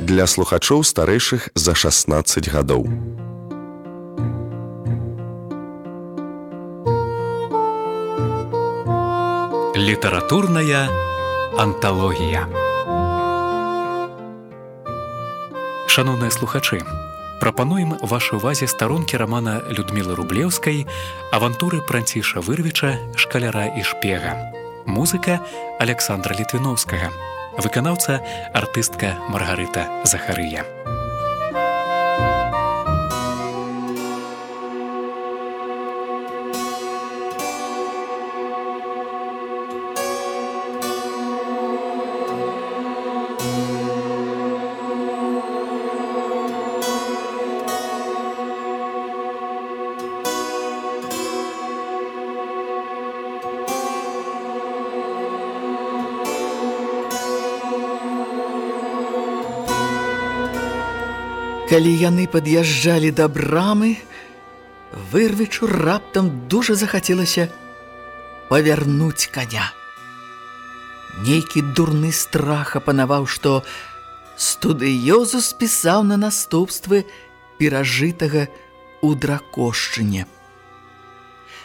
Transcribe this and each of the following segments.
для слухачоў старэйшых за 16 гадоў. Літаратурная анталогія. Шаноўныя слухачы, прапануем вашай увазе старонкі рамана Людмілы Рублеўскай, авантуры пранціша вырвіча, шкаляра і шпега. Музыка Александра Літвіновскага. Выканаўца артыстка Маргарыта Захарыя. Калі яны пад'язджалі да брамы, вырвічу раптам дужа захацелася павярнуць каня. Нейкі дурны страх апанаваў, што студыёзу спісаў на наступствы перажытага ў дракошчыне.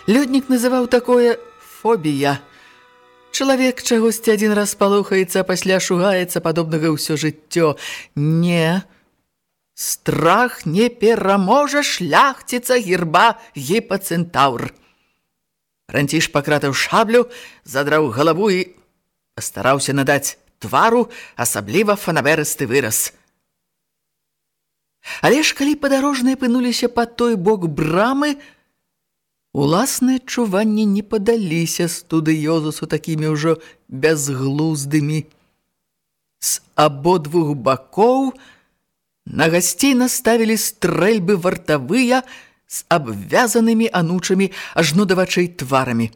Лёднік называў такое фобія. Чалавек чагосьці адзін раз палохаецца, пасля шугаецца падобнага ўсё жыццё. Не, не. Страх не пераможа шляхціца герба гіпацэнтаўр. Ранціш пакратаў шаблю, задраў галаву і пастараўся надаць твару асабліва фанаберысты выраз. Але ж калі падарожныя пынуліся па той бок брамы, уласныя чуванні не падаліся студыёзусу такімі ўжо бязглуздымі. З абодвух бакоў – На гасцей наставілі стрэльбы вартавыя з абвязанымі анучамі ажно да вачэй тварамі.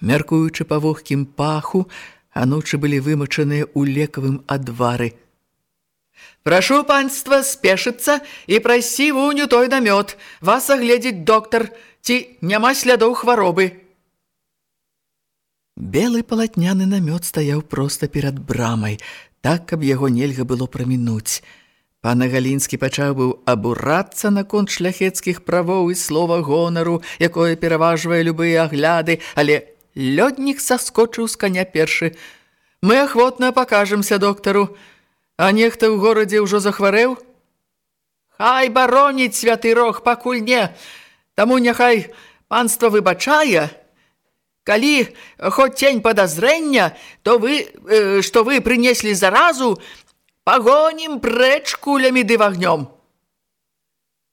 Мяркуючы па вогкім паху, анучы былі вымачаныя ў лекавым адвары. «Прашу панства спешыцца і прайсі вуню той намёт. Вас агледзіць доктар, ці няма слядоў хваробы». Белы палатняны намёт стаяў проста перад брамай, так, каб яго нельга было прамінуць. Пана Галінскі пачаў быў абурацца наконт шляхецкіх правоў і слова гонару, якое пераважвае любыя агляды, але лёднік саскочыў з каня першы. Мы ахвотна пакажемся доктару. А нехта ў горадзе ўжо захварэў? Хай бароніць святы рог, пакуль не. Таму няхай панства выбачае. Калі хоць цень падазрэння, то вы, э, што вы прынеслі заразу, Пагонім прэч кулямі ды вагнём.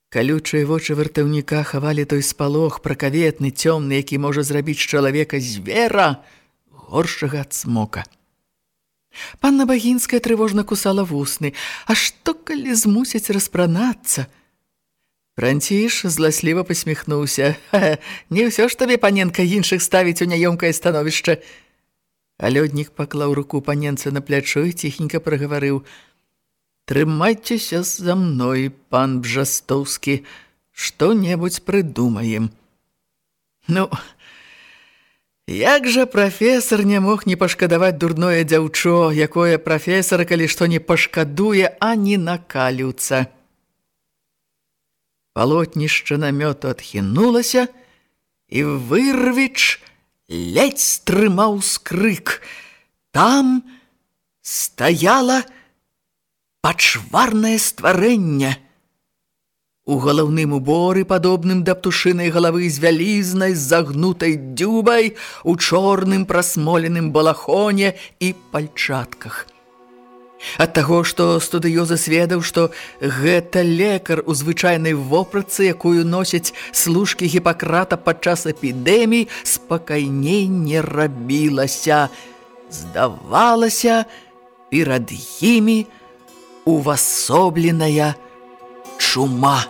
Калючыя вочы вартаўніка хавалі той спалох пракаветны, цёмны, які можа зрабіць чалавека звера горшага ад смока. Панна Багінская трывожна кусала вусны. А што, калі змусяць распранацца? Франціш зласліва посміхнуўся. Не ўсё ж табе, паненка, іншых ставіць у няёмкае становішча. А лёднік паклаў руку паненца на плячо і ціхенька прагаварыў – Трымайцеся за мной, пан Бжастоўскі, што-небудзь прыдумаем. Ну, як жа прафесар не мог не пашкадаваць дурное дзяўчо, якое прафесара, калі што не пашкадуе, а не накалюцца. Палотнішча намёту адхінулася, і вырвіч ледзь стрымаў скрык. Там стаяла дзяўча, пачварнае стварэнне. У галаўным уборы, падобным да птушынай галавы з вялізнай, загнутай дзюбай, у чорным прасмоленым балахоне і пальчатках. Ад таго, што студыёза сведаў, што гэта лекар у звычайнай вопратцы, якую носяць служкі гіпакрата падчас эпідэмій, спакайней не рабілася. Здавалася, перад імі увасобленая чума.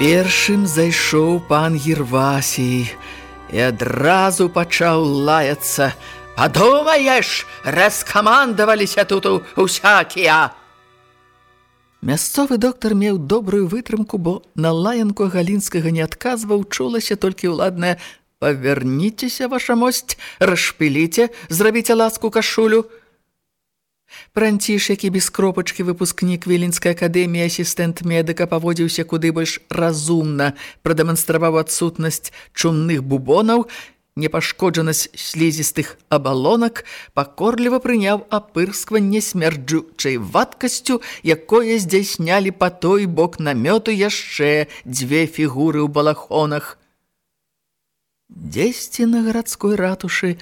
Першым зайшоў пан Гервасій і адразу пачаў лаяцца. «Падумаеш, раскамандаваліся тут усякія!» Мясцовы доктар меў добрую вытрымку, бо на лаянку Галінскага не адказваў, чулася толькі ўладная «Паверніцеся, ваша мосць, расшпіліце, зрабіце ласку кашулю». Пранціш, які без кропачкі выпускнік Віленскай акадэміі асістэнт медыка паводзіўся куды больш разумна, прадэманстраваў адсутнасць чумных бубонаў, непашкоджанасць слізістых абалонак, пакорліва прыняў апырскванне смярджучай вадкасцю, якое здзяйснялі па той бок намёту яшчэ дзве фігуры ў балахонах. Дзесьці на гарадской ратушы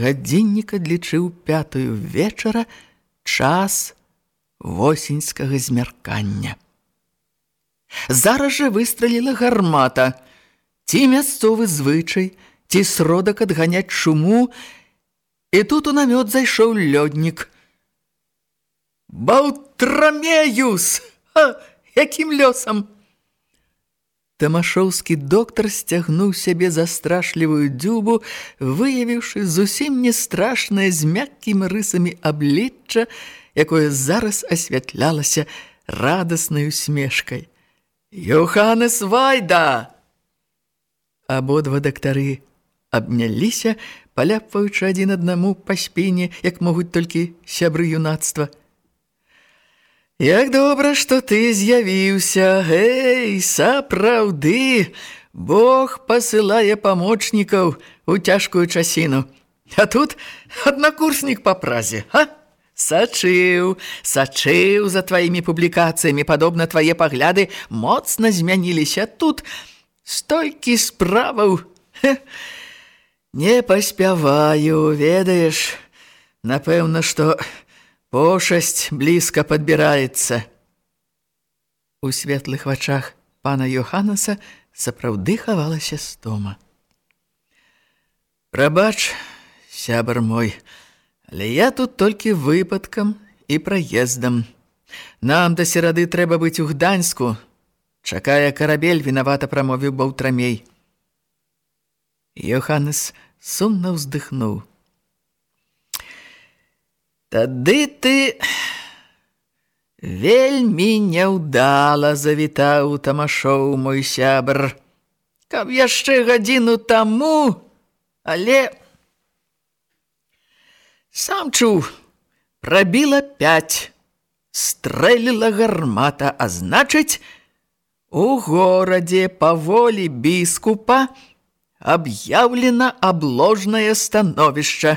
гадзіннік адлічыў пятую вечара час восеньскага змяркання. Зараз жа выстраліла гармата, ці мясцовы звычай, ці сродак адганяць шуму, і тут у намёт зайшоў лёднік. «Баўтрамеюс! Ха! Якім лёсам?» Тамашоўскі доктар сцягнуў сябе за страшлівую дзюбу, выявіўшы зусім не страшнае з мяккімі рысамі аблічча, якое зараз асвятлялася радаснай усмешкай. «Йоханес Вайда!» Абодва дактары абняліся, паляпваючы адзін аднаму па спіне, як могуць толькі сябры юнацтва. Як добра, што ты з'явіўся, Эй, сапраўды, Бог пасылае памочнікаў у цяжкую часіну. А тут аднакурснік па празе, а? Сачыў, сачыў за тваімі публікацыямі, падобна твае пагляды моцна змяніліся тут. Столькі справаў, Хе, Не паспяваю, ведаеш, напэўна, што пошасць блізка падбіраецца. У светлых вачах пана Йоханаса сапраўды хавалася стома. Прабач, сябар мой, але я тут толькі выпадкам і праездам. Нам да серады трэба быць у Гданьску. Чакае карабель, вінавата прамовіў Баўтрамей. Йоханнес сумна ўздыхнуў. Тады ты вельмі няўдала завітаў тамашоў мой сябр. Каб яшчэ гадзіну таму, але сам чуў, прабіла пяць, стрэліла гармата, а значыць, у горадзе паволі біскупа, аб'яўлена абложнае становішча.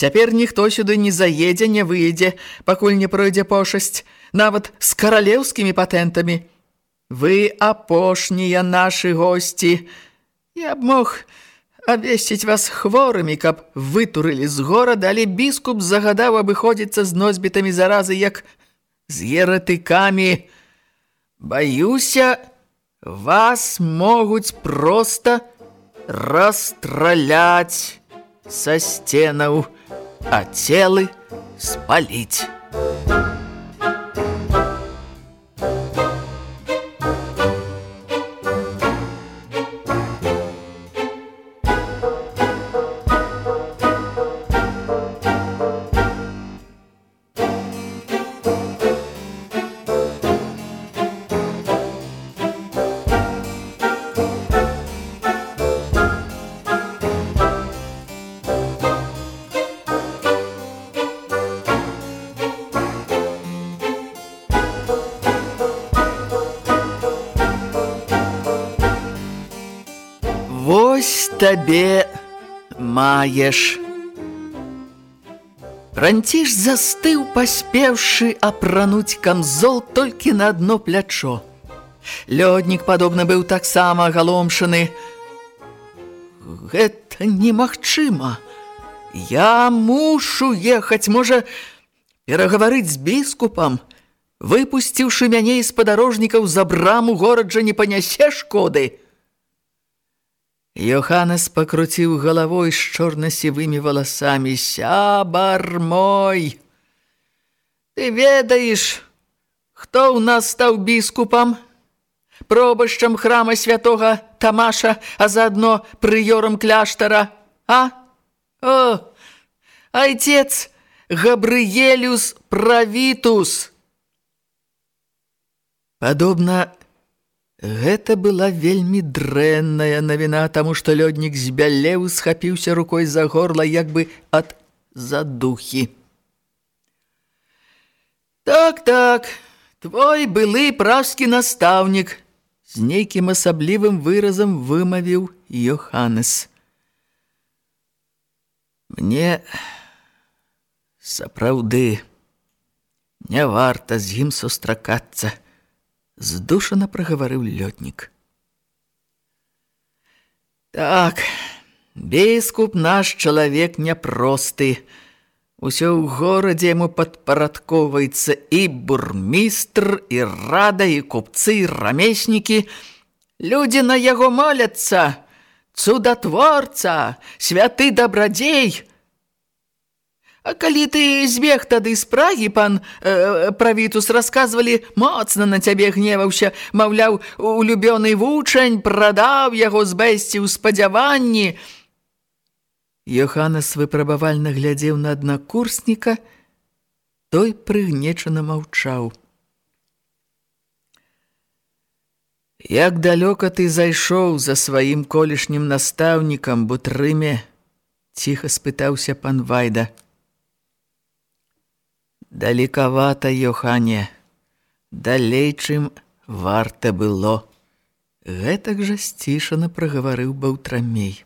Цяпер ніхто сюды не заедзе, не выедзе, пакуль не пройдзе пошасць, нават з каралеўскімі патэнтамі. Вы апошнія нашы госці. Я б мог абвесціць вас хворымі, каб вытурылі з горада, але біскуп загадаў абыходзіцца з носьбітамі заразы, як з ератыкамі. Баюся, вас могуць проста расстраляць са сценаў, а целы спаліць. Табе маеш. Ранціш застыў, паспеўшы апрануць камзол толькі на адно плячо. Лёднік, падобна, быў таксама галомшаны. Гэта немагчыма. Я мушу ехаць, можа, перагаварыць з біскупам. Выпусціўшы мяне з падарожнікаў за браму горад жа не панясе шкоды. Йоханнес пакруціў галавой з чорна-сівымі валасамі. «Сябар мой! Ты ведаеш, хто ў нас стаў біскупам? пробашчам храма святога Тамаша, а заодно прыёрам кляштара, а? О, отец Габрыелюс Правітус! Падобна, гэта была вельмі дрэнная навіна, таму што лёднік збялеў, схапіўся рукой за горла, як бы ад задухі. Так, так, твой былы пражскі настаўнік, з нейкім асаблівым выразам вымавіў Йоханнес. Мне сапраўды не варта з ім сустракацца, здушана прагаварыў лётнік. Так, біскуп наш чалавек няпросты. Усё ў горадзе яму падпарадковаецца і бурмістр, і рада, і купцы, і рамеснікі. Людзі на яго моляцца. Цудатворца, святы дабрадзей, калі ты збег тады з прагі, пан э, правітус, расказвалі, моцна на цябе гневаўся, маўляў, улюбёны вучань, прадаў яго з бэсці ў спадзяванні. Йоханнес выпрабавальна глядзеў на аднакурсніка, той прыгнечана маўчаў. Як далёка ты зайшоў за сваім колішнім настаўнікам, бутрыме? Ціха спытаўся пан Вайда. Далекавата, Йохане, далей, чым варта было. Гэтак жа сцішана прагаварыў баўтрамей.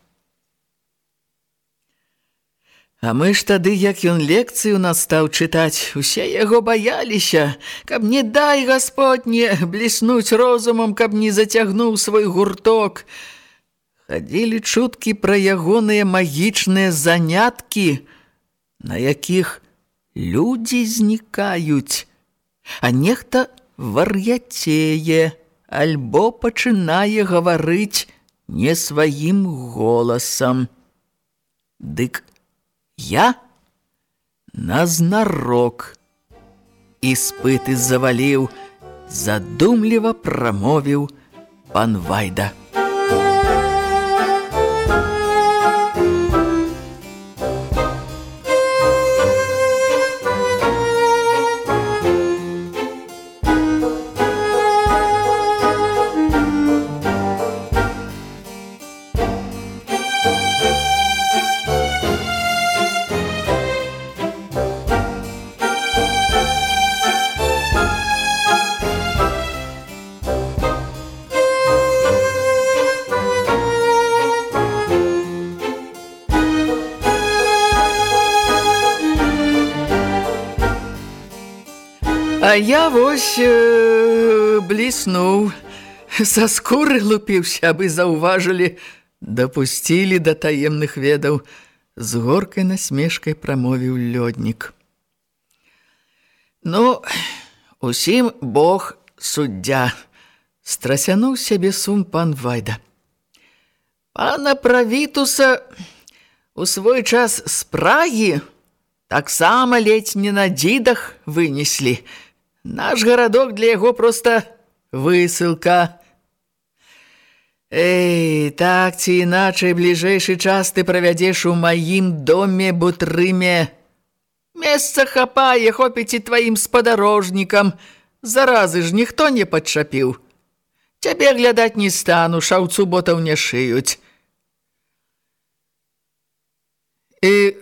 А мы ж тады, як ён лекцыю нас стаў чытаць, усе яго баяліся, каб не дай Господне бліснуць розумам, каб не зацягнуў свой гурток. Хадзілі чуткі пра ягоныя магічныя заняткі, на якіх людзі знікаюць, а нехта вар'яцее, альбо пачынае гаварыць не сваім голасам. Дык я назнарок іспыты заваліў, задумліва прамовіў пан Вайда. Я вось э, бліснуў, са скуры лупіўся, абы заўважылі, дапусцілі да таемных ведаў, з горкай насмешкай прамовіў лёднік. Ну, усім Бог суддзя, страсянуў сябе сум пан Вайда. Пана Правітуса у свой час з Прагі таксама ледзь не на дзідах вынеслі, Наш гарадок для яго проста высылка. Эй, так ці іначай бліжэйшы час ты правядзеш у маім доме бутрыме. Месца хапае, хопіць і тваім спадарожнікам. Заразы ж ніхто не падчапіў. Цябе глядаць не стану, шаўцу ботаў не шыюць. І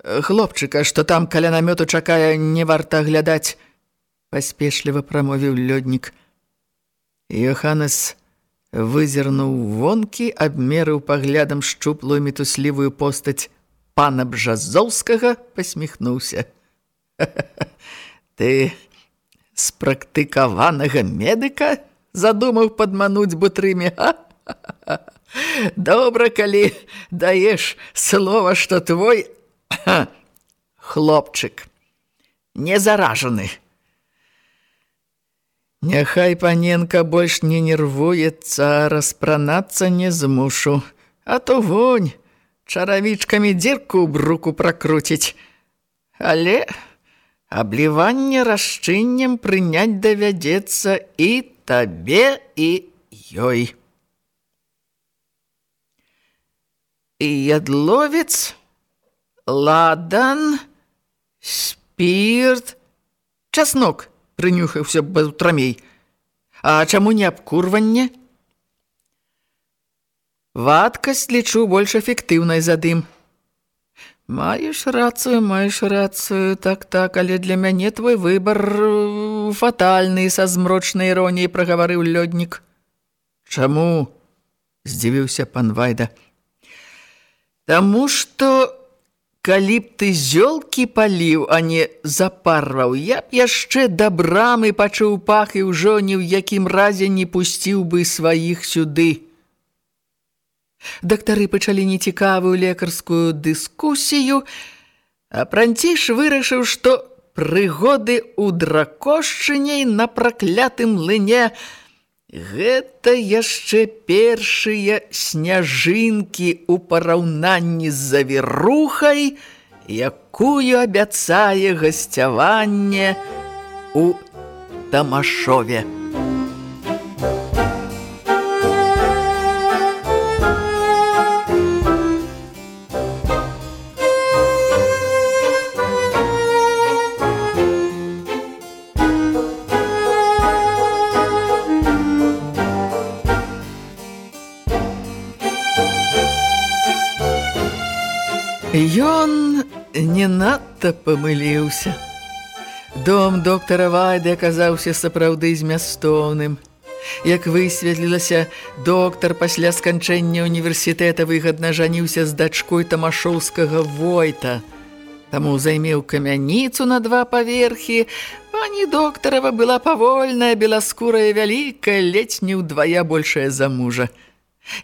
хлопчыка, што там каля намёту чакае, не варта глядаць паспешліва прамовіў лёднік. Йоханнес вызірнуў вонкі, абмерыў паглядам шчуплую метуслівую постаць пана Бжазоўскага, пасміхнуўся. Ты спрактыкаванага медыка задумаў падмануць бутрыме, а? Добра, калі даеш слова, што твой хлопчык не заражаны. Няхай паненка больш не нервуецца, распранацца не змушу, а то вонь чаравічкамі дзірку ў бруку пракруціць. Але абліванне расчыннем прыняць давядзецца і табе і ёй. І ядловец, ладан, спірт, часнок, прынюхаўся баўтрамей. А чаму не абкурванне? Вадкасць лічу больш эфектыўнай за дым. Маеш рацыю, маеш рацыю, так-так, але для мяне твой выбар э, фатальны, са змрочнай іроніяй прагаварыў лёднік. Чаму? здзівіўся пан Вайда. Таму што калі б ты зёлкі паліў, а не запарваў, я б яшчэ да брамы пачуў пах і ўжо ні ў якім разе не пусціў бы сваіх сюды. Дактары пачалі нецікавую лекарскую дыскусію, а пранціш вырашыў, што прыгоды ў дракошчыняй на праклятым лыне гэта яшчэ першыя сняжынкі ў параўнанні з завірухай, якую абяцае гасцяванне у Тамашове. Надта памыліўся. Дом доктара Вайды аказаўся сапраўды змястоўным. Як высветлілася, доктар пасля сканчэння універсітэта выгадна жаніўся з дачкой тамашоўскага войта. Таму займеў камяніцу на два паверхі. Пані доктарава была павольная, беласкурая вялікая, ледзь не ўдвая большая за мужа.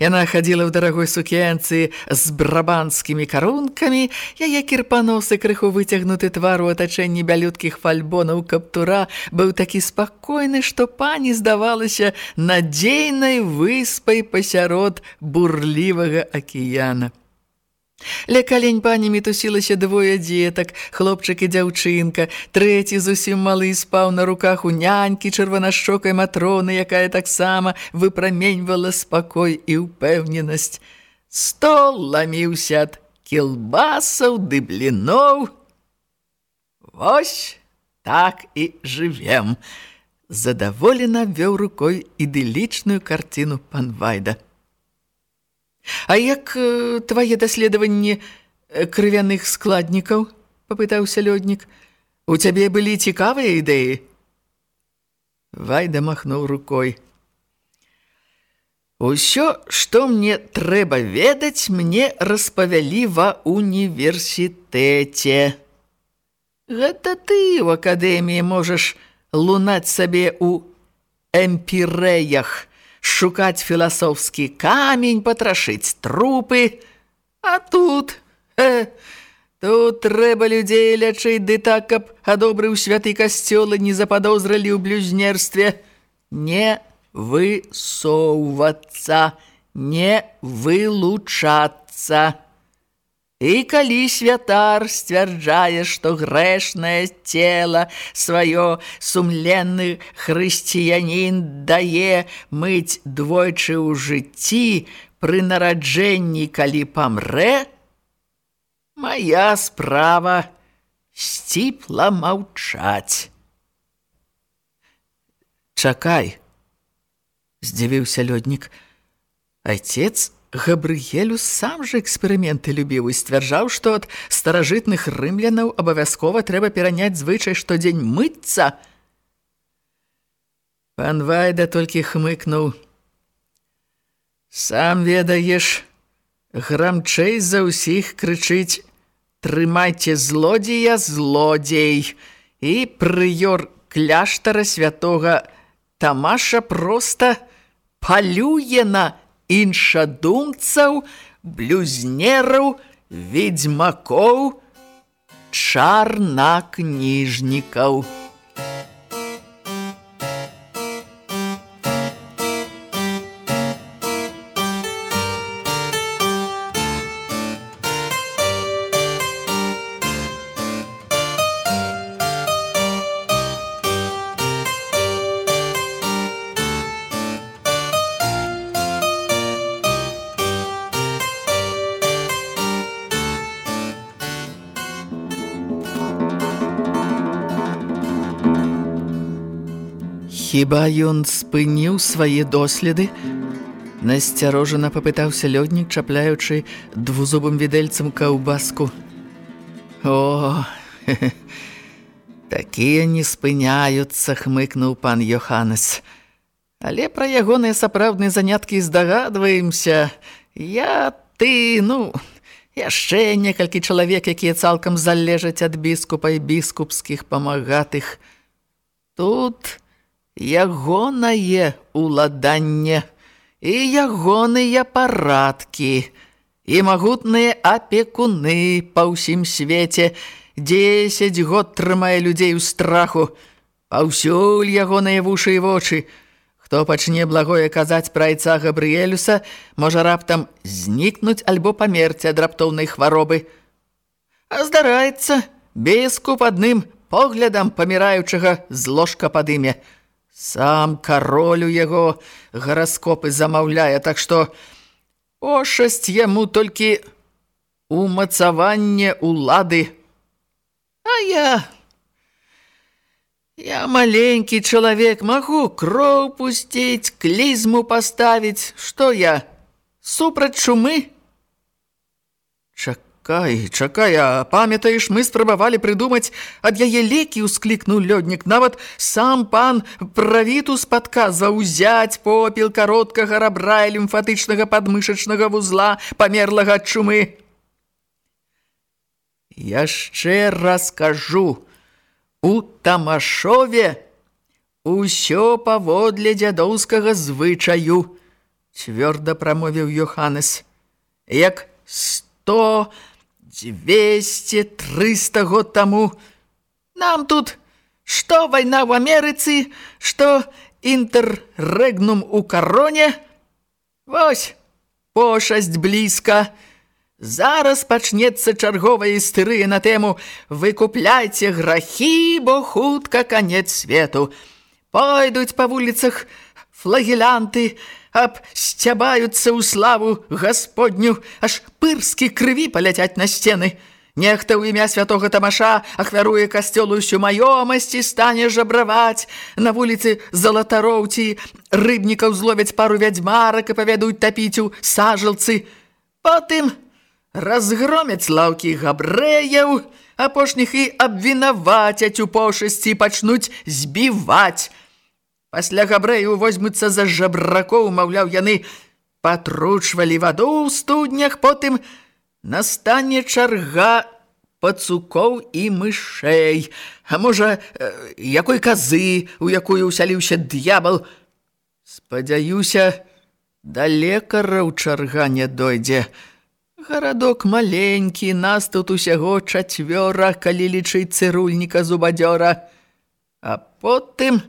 Яна хадзіла ў дарагой сукенцы з брабанскімі карункамі, яе кірпаносы крыху выцягнуты твар у атачэнні бялюткіх фальбонаў каптура быў такі спакойны, што пані здавалася надзейнай выспай пасярод бурлівага акіяна. Ля калень пані мітусілася двое дзетак, хлопчык і дзяўчынка. Трэці зусім малы спаў на руках у нянькі чырванашчокай матроны, якая таксама выпраменьвала спакой і ўпэўненасць. Стол ламіўся ад кілбасаў ды бліноў. Вось так і жывем. Задаволена вёў рукой ідылічную карціну пан Вайда. А як твае даследаванні крывяных складнікаў? папытаўся лёднік. У цябе былі цікавыя ідэі? Вайда махнуў рукой. Усё, што мне трэба ведаць, мне распавялі ва універсітэце. Гэта ты ў акадэміі можаш лунаць сабе ў эмпірэях шукаць філасофскі камень, патрашыць трупы. А тут, э, тут трэба людзей лячыць, ды так, каб адобрыў святы касцёл і не западозралі ў блюзнерстве. Не высоўвацца, не вылучацца. І калі святар сцвярджае, што грэшнае цела сваё сумленны хрысціянін дае мыць двойчы ў жыцці пры нараджэнні, калі памрэ, мая справа сціпла маўчаць. Чакай, здзівіўся лёднік. Айцец Габрыелю сам жа эксперыменты любіў і сцвярджаў, што ад старажытных рымлянаў абавязкова трэба пераняць звычай штодзень мыцца. Пан Вайда толькі хмыкнуў. Сам ведаеш, грамчэй за ўсіх крычыць: «Трымайце злодзея, злодзей!» І прыёр кляштара святога Тамаша проста палюе на іншадумцаў, блюзнераў, ведзьмакоў, чарнакніжнікаў. Хіба ён спыніў свае доследы? Насцярожана папытаўся лёднік, чапляючы двузубым відэльцам каўбаску. О, такія не спыняюцца, хмыкнуў пан Йоханнес. Але пра ягоныя сапраўдныя заняткі здагадваемся. Я, ты, ну, яшчэ некалькі чалавек, якія цалкам залежаць ад біскупа і біскупскіх памагатых. Тут ягонае уладанне і ягоныя парадкі, і магутныя апекуны па ўсім свеце. Десять год трымае людзей у страху, паўсюль ягоныя вушы і вочы – Хто пачне благое казаць пра айца Габрыэлюса, можа раптам знікнуць альбо памерці ад раптоўнай хваробы. А здараецца, біскуп адным поглядам паміраючага з ложка пад Сам каролю яго гараскопы замаўляе, так што пошасць яму толькі умацаванне улады. А я Я маленькі чалавек, магу кроў пусціць, клізму паставіць. Што я? Супраць чумы? Чакай, чакай, а памятаеш, мы спрабавалі прыдумаць ад яе лекі, усклікнуў лёднік. Нават сам пан правітус падказваў узяць попел кароткага рабра і лімфатычнага падмышачнага вузла, памерлага ад чумы. Яшчэ раз кажу, У Тамашове усё паводле дзядоўскага звычаю, цвёрда прамовіў Йоханнес. Як сто, дзвесце, трыста год таму. Нам тут што вайна ў Амерыцы, што інтэррэгнум у кароне? Вось, пошасць блізка. Зараз пачнецца чарговая істэрыя на тэму «Выкупляйце грахі, бо хутка канец свету». Пойдуць па вуліцах флагелянты, абсцябаюцца ў славу Гасподню, аж пырскі крыві паляцяць на сцены. Нехта ў імя святога Тамаша ахвяруе касцёлу ўсю маёмасць і стане жабраваць. На вуліцы залатароўці рыбнікаў зловяць пару вядзьмарак і павядуць тапіць у сажалцы. Потым разгромяць лаўкі габрэяў, апошніх і абвінавацяць у пошасці пачнуць збіваць. Пасля габрэяў возьмуцца за жабракоў, маўляў, яны патручвалі ваду ў студнях, потым настане чарга пацукоў і мышэй. А можа, якой казы, у якую ўсяліўся д'ябал. Спадзяюся, да лекараў чарга не дойдзе. Гарадок маленькі, нас тут усяго чацвёра, калі лічыць цырульніка зубадзёра. А потым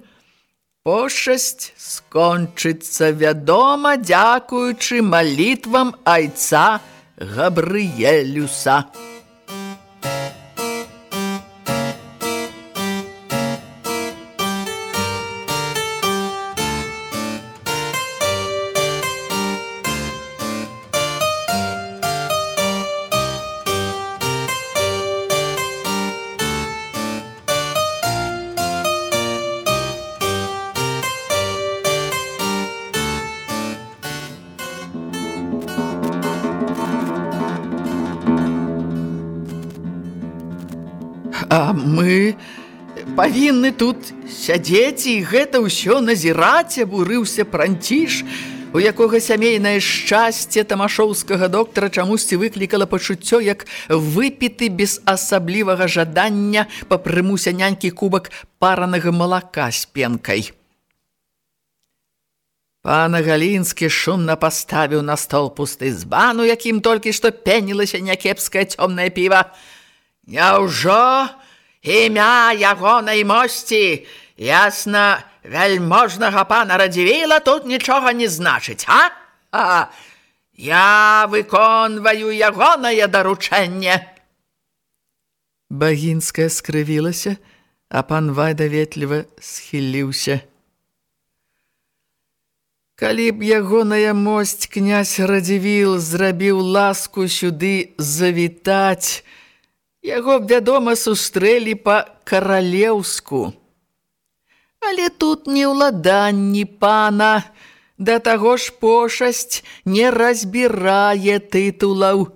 пошасць скончыцца, вядома, дзякуючы малітвам айца Габрыелюса. Павінны тут сядзець і гэта ўсё назіраць, абурыўся пранціш, у якога сямейнае шчасце тамашоўскага доктара чамусьці выклікала пачуццё, як выпіты без асаблівага жадання па прымуся нянькі кубак паранага малака з пенкай. Пана Галінскі шумна паставіў на стол пусты збан, у якім толькі што пенілася някепскае цёмнае піва. Няўжо імя ягонай мосці, ясна, вяльможнага пана Радзівіла тут нічога не значыць, а? А, я выконваю ягонае даручэнне. Багінская скрывілася, а пан Вайда ветліва схіліўся. Калі б ягоная мосць князь Радзівіл зрабіў ласку сюды завітаць, Яго, вядома, сустрэлі па-каралеўску. Але тут не ўладанні пана, да таго ж пошасць не разбірае тытулаў.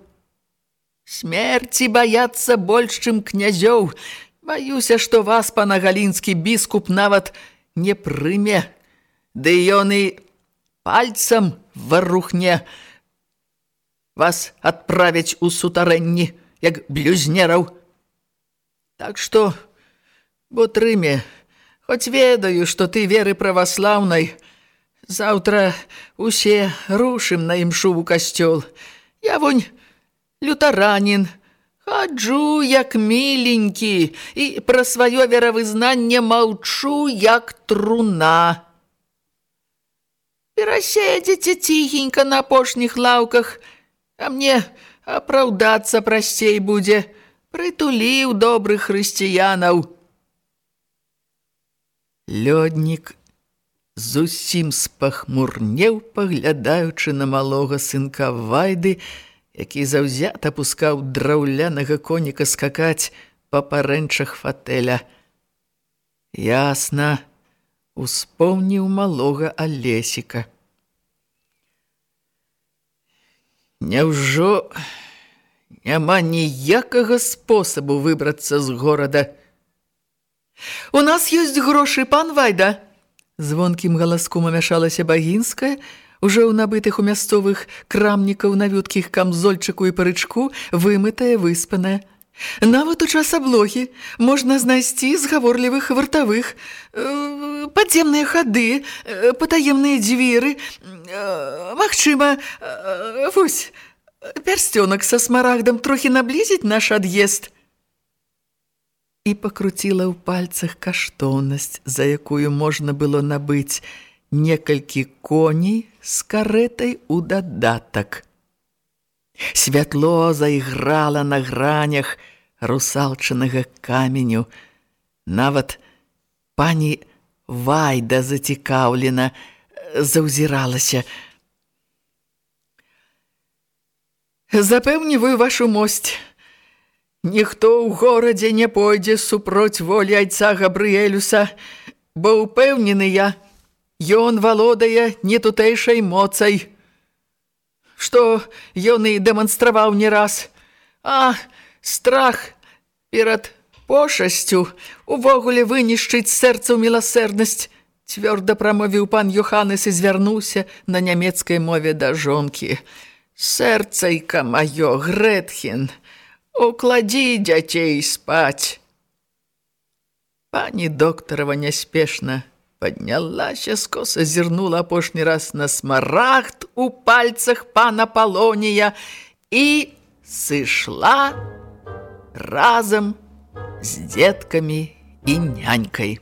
Смерці баяцца больш, чым князёў. Баюся, што вас, пана Галінскі, біскуп нават не прыме. Ды ён і пальцам варухне. Вас адправяць у сутарэнні, як блюзнераў. Так што, бо трыме, хоць ведаю, што ты веры праваслаўнай, заўтра усе рушым на імшу ў касцёл. Я вонь лютаранін, хаджу як міленькі і пра сваё веравызнанне маўчу як труна. Пераседзеце ціхенька на апошніх лаўках, а мне апраўдацца прасцей будзе, прытуліў добрых хрысціянаў. Лёднік зусім спахмурнеў, паглядаючы на малога сынка Вайды, які заўзята пускаў драўлянага коніка скакаць па парэнчах фатэля. Ясна, успомніў малога Алесіка. Няўжо няма ніякага спосабу выбрацца з горада? У нас ёсць грошы, пан Вайда. Звонкім галаском амяшалася багінская, уже ў набытых у мясцовых крамнікаў на вюткіх камзольчыку і парычку, вымытая, выспаная. Нават у час аблогі можна знайсці згаворлівых вартавых, э, падземныя хады, э, патаемныя дзверы, э, магчыма, э, вось, пярсцёнак са смарагдам трохі наблізіць наш ад'езд – і пакруціла ў пальцах каштоўнасць, за якую можна было набыць некалькі коней з карэтай у дадатак. Святло зайграла на гранях русалчанага каменю. Нават пані Вайда зацікаўлена заўзіралася. Запэўніваю вашу мосць, Ніхто ў горадзе не пойдзе супроць волі айца Габрыэлюса, бо ўпэўнены я, ён валодае не тутэйшай моцай. Што ён і дэманстраваў не раз. А, страх перад пошасцю увогуле вынішчыць сэрца ў міласэрнасць, цвёрда прамовіў пан Йоханес і звярнуўся на нямецкай мове да жонкі. Сэрцайка маё, Грэтхін, Укладзі дзяцей спаць. Пані доктарава няспешна паднялася, скоса зірнула апошні раз на смарагд у пальцах пана Палонія і сышла разам з дзеткамі і нянькай.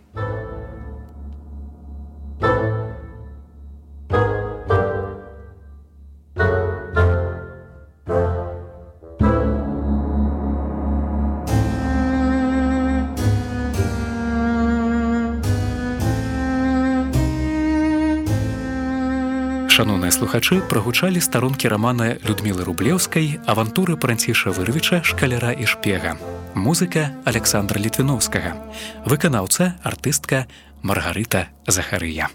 Шаноўныя слухачы прагучалі старонкі рамана Людмілы Рублеўскай, авантуры Пранціша Вырвіча, шкаляра і шпега. Музыка Александра Літвіновскага. Выканаўца, артыстка Маргарыта Захарыя.